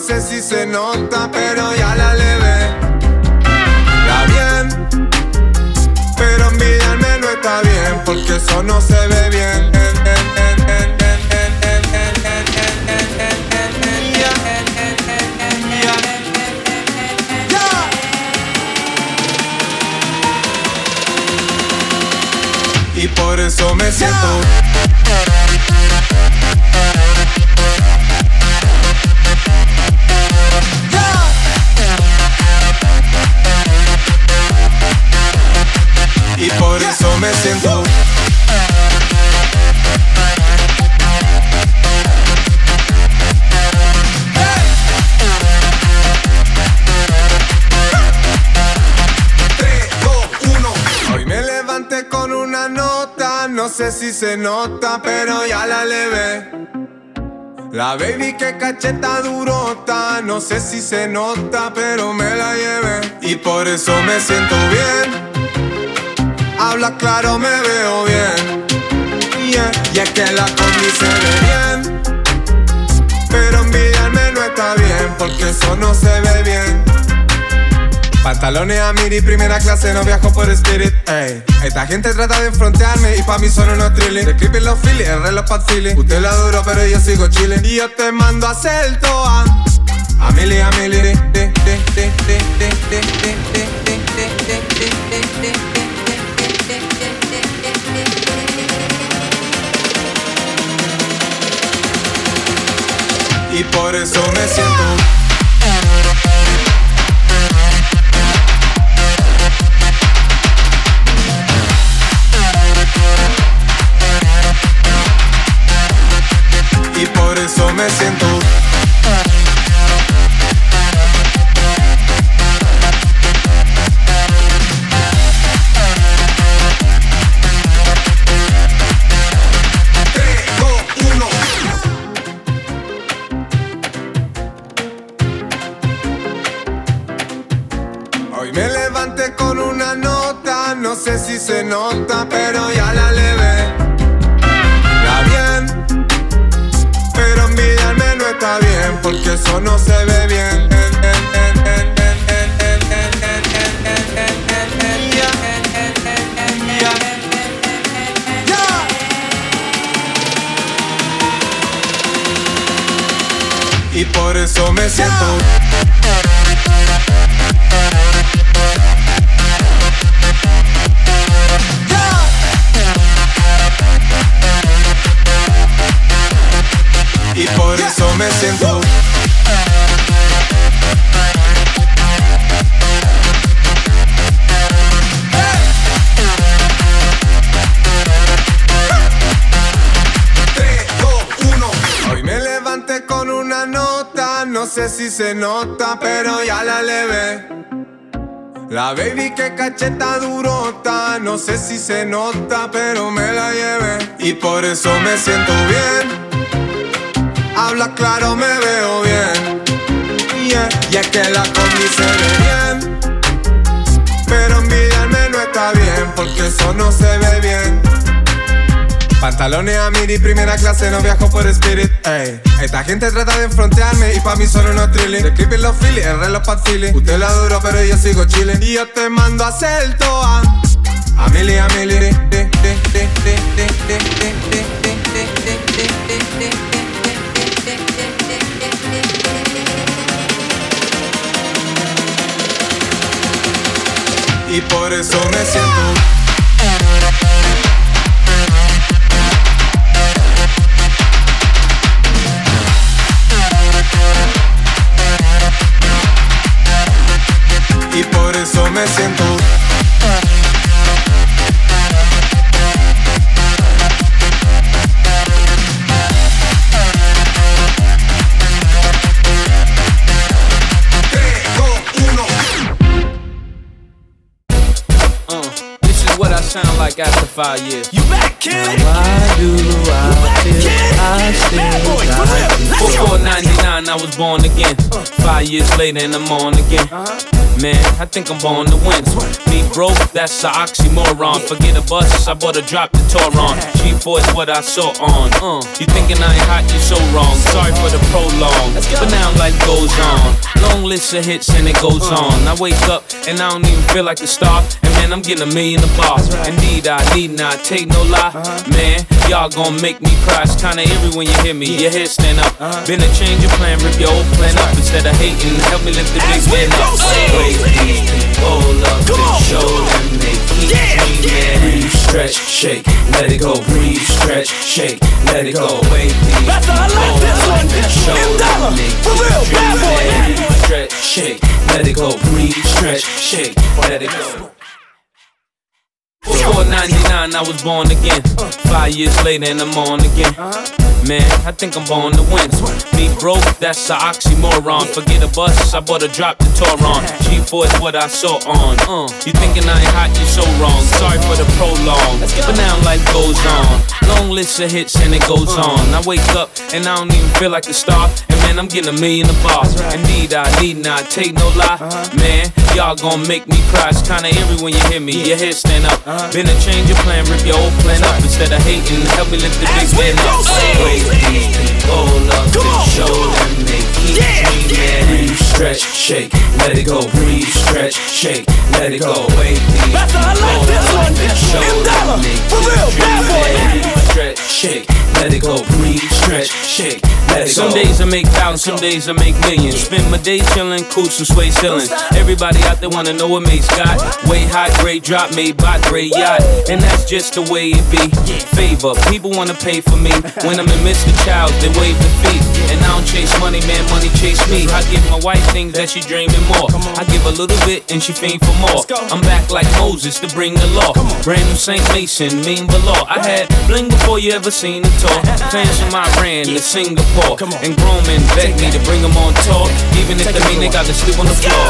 sé si se nota, pero ya la levé. La bien, pero envidiarme no está bien, porque eso no se ve bien. Y por eso me siento por eso me siento. No sé si se nota, pero ya la levé. La baby que cacheta durota, no sé si se nota, pero me la llevé. Y por eso me siento bien habla claro, me veo bien. Y es que la combi se ve bien. Pero envidiarme no está bien, porque eso no se ve bien. Pantalones a miri, primera clase, no viajo por spirit. Esta gente trata de enfrentarme y pa' mí son unos trilling. Escriben los feelings, el reloj pa' feeling. Usted la duro, pero yo sigo chilling. Y yo te mando a hacer toa. A mili, a mili, y por eso me siento. Hoy me levanté con una nota, no sé si se nota, pero ya la levé. La bien, pero envidiarme no está bien, porque eso no se ve bien. Y por eso me siento. Sé si se nota, pero ya la levé. La baby que cacheta durota, no sé si se nota, pero me la llevé. Y por eso me siento bien. Habla claro, me veo bien. Y es que la combi se ve bien. Pero envidiarme no está bien, porque eso no se ve. Pantalones a miri, primera clase, no viajo por spirit. Ey. Esta gente trata de enfrentarme y pa' mí son unos trilling. Escriben los feelings, el reloj pa'. Usted la duro, pero yo sigo chilling. Y yo te mando a hacer toa. A mili, a mili. Me siento. Uh, this is what I sound like after five years. You back, kid? Why do I feel I was born again. Five years later, and I'm on again. Man, I think I'm born to win. Me broke, that's an oxymoron. Forget a bus, I bought a drop the Toron. G4 is what I saw on. Uh, you thinking I ain't hot, you're so wrong. Sorry for the prolong, but now life goes on. Long list of hits and it goes on. I wake up and I don't even feel like a star. And man, I'm getting a million a bar. Indeed, I need not take no lie. Man, y'all gon' make me cry. It's kinda eerie when you hear me. Your head stand up. Uh-huh. Been a change of plan, rip your old plan up instead of hating. Help me lift the big man up. Wake these people up and show them they keep Yeah, dreaming. Breathe, stretch, shake, let it go. Breathe, stretch, shake, let it go. Wake these That's how I like people this up and show M them they For keep real, dreaming. Breathe, stretch, shake, let it go. Breathe, stretch, shake, let it go. Before 99, I was born again. Five years later, and I'm on again. Man, I think I'm born to win. Me broke, that's an oxymoron. Forget a bus, I bought a drop the Toron. G4 is what I saw on. You thinking I ain't hot, you so wrong. Sorry for the prolong, but now life goes on. Long list of hits and it goes on. I wake up and I don't even feel like a star. And man, I'm getting a million a bar. Indeed, I need not take no lie. Man, y'all gon' make me cry. It's kinda eerie when you hear me. Your head stand up. Been a change of plan, rip your old plan up instead of hating. Help me lift the big As man up. Wake these people up Come on. show them they keep Yeah, dreaming. Breathe, stretch, shake, let it go. Breathe, stretch, shake, let it go. Wake these make thousands, some days I make millions. Spend my day chilling, cool some sway ceilings. Everybody out there wanna know what Mase got. Way high grade drop made by Grey Yacht. And that's just the way it be. Favor, people wanna pay for me. When I'm in Mr. Childs, they wave the feet. And I don't chase money, man, money chase me. I give my wife things that she dreaming more. I give a little bit and she fiend for more. I'm back like Moses to bring the law. Brand new Saint Mason, mean below. I had bling before you ever seen a tour. Fans from Iran to Singapore. And grown men beg me to bring them on tour. Even if they mean they got to sleep on the floor.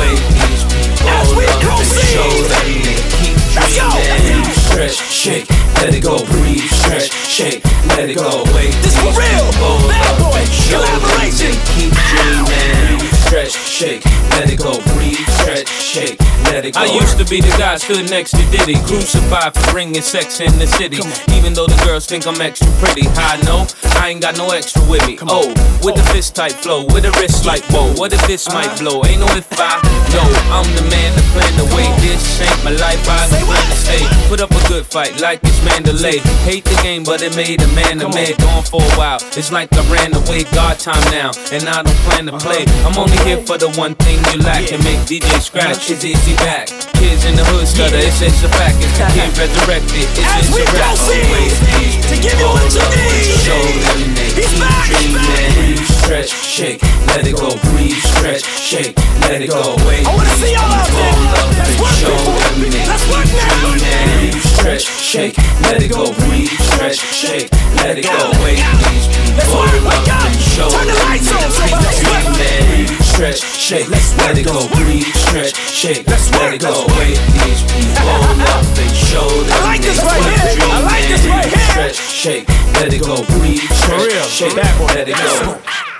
Wait, these people we and proceed. show them they keep dreaming. Stretch, shake, let it go. Breathe, stretch, shake, let it go. Wait, This for real. Bad boy. and Collaboration. keep dreaming. Stretch, shake, let it go. Breathe, stretch, shake, let it go. I used to be the guy stood next to Diddy, crucified for bringing sex in the city. Even though the girls think I'm extra pretty, I know I ain't got no extra with me. Oh, with the fist tight flow, with a wrist like whoa. What if this might blow? Ain't no if I know I'm the man to plan the way. This ain't my life, I what? plan to stay. Put up a good fight like it's Mandalay. Hate the game, but it made a man a man. Gone for a while. It's like I ran away, God time now, and I don't plan to play. I'm only here for the one thing you lack and make DJ scratch. It's easy back. Kids in the hood stutter, it's it's a fact. It's the kid resurrected. It's As we a rap. proceed Always these to give you what you people up and need. Show them He's back, dreaming. Breathe, stretch, shake, let it go. Breathe, stretch, shake, let it go. Wait, I wanna see y'all out there. up Let's work, show people. Let's work now. dreaming. Stretch, shake, let it go. Breathe, stretch, shake, let it go. Wait, Let's work, wake up stretch, shake, let's let it go. Breathe, stretch, shake, let's let it go. Wait, these people up and show them. I like this right here. I like this right here. Stretch, shake, let it go. Breathe, stretch, shake, let it go.